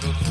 tutti.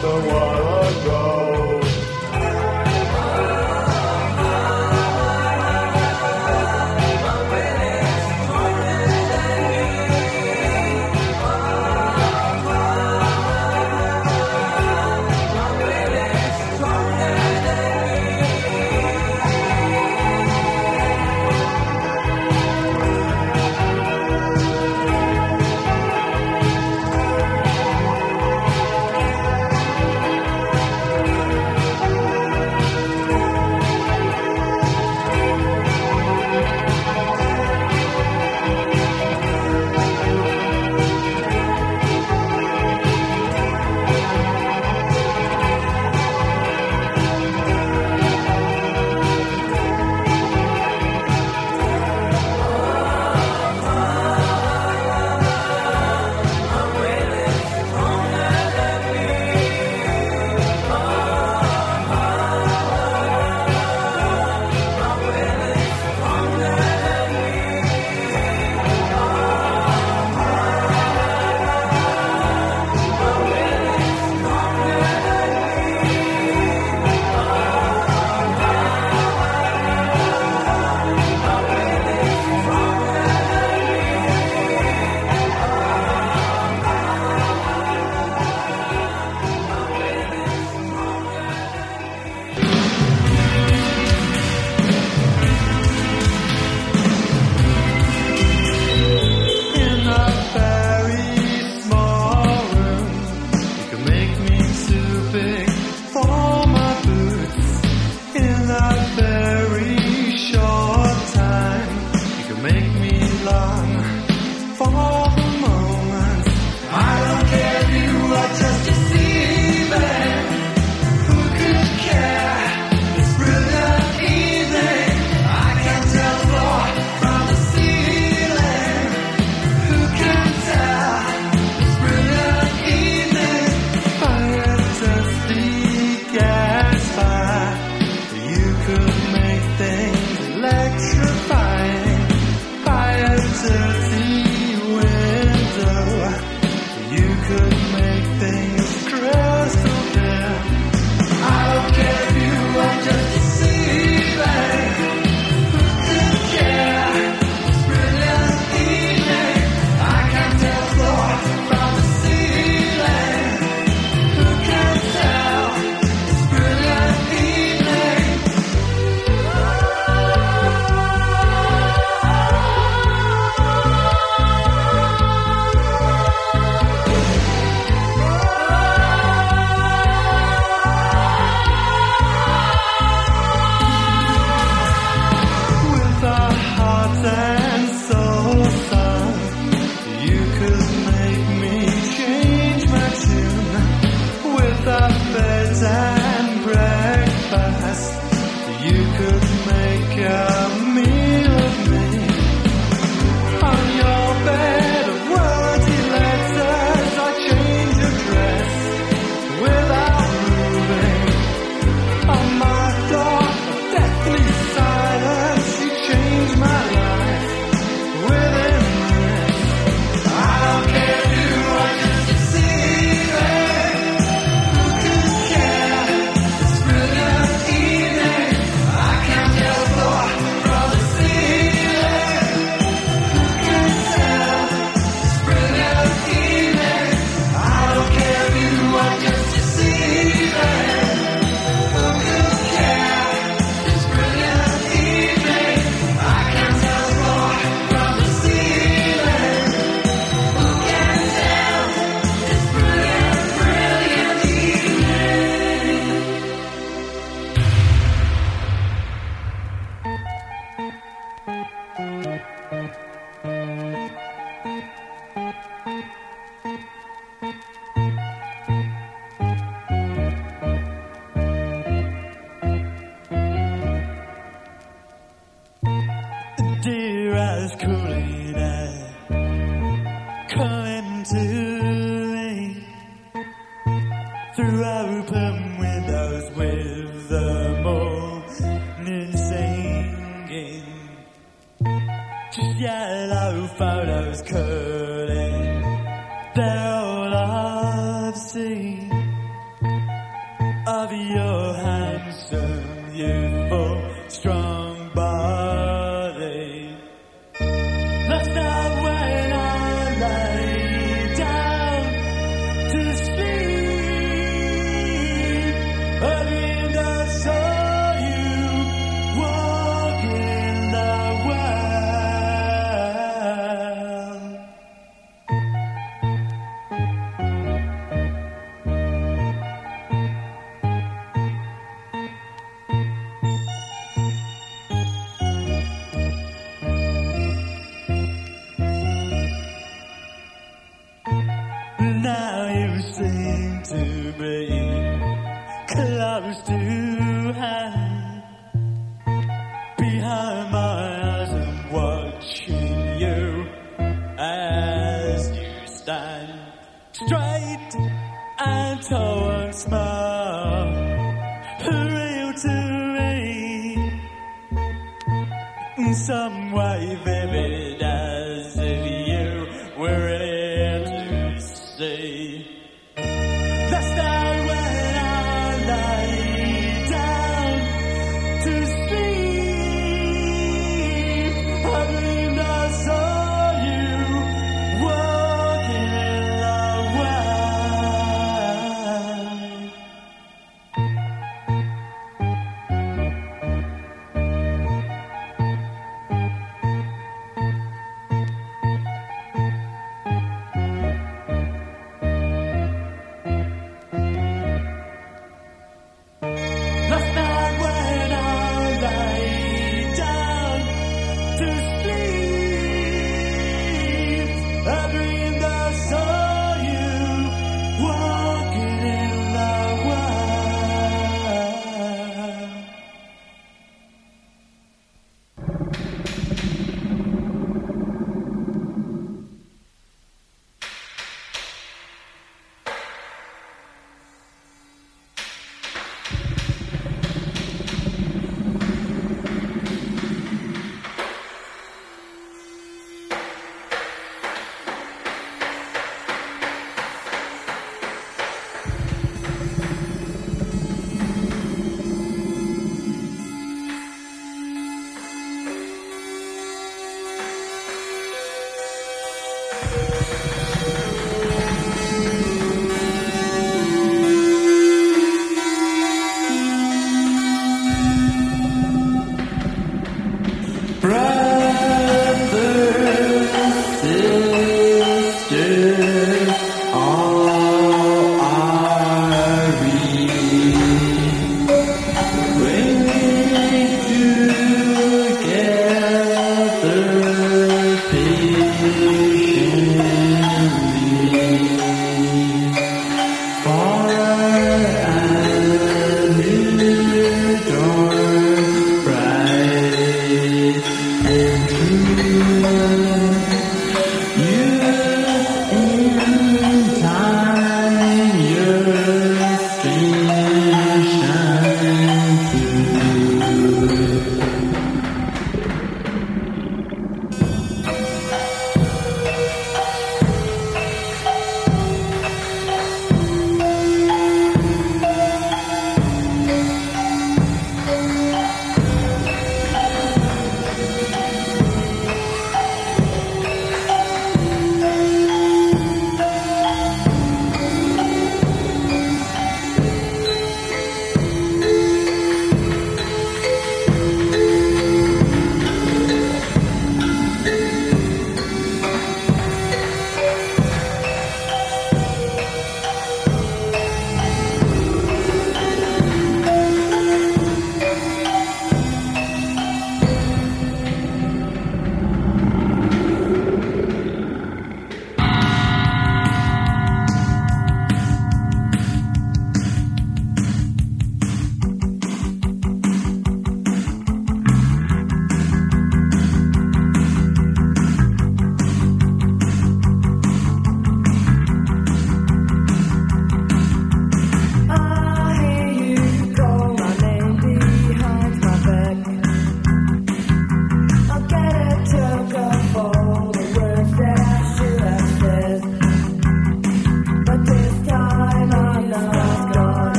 Just a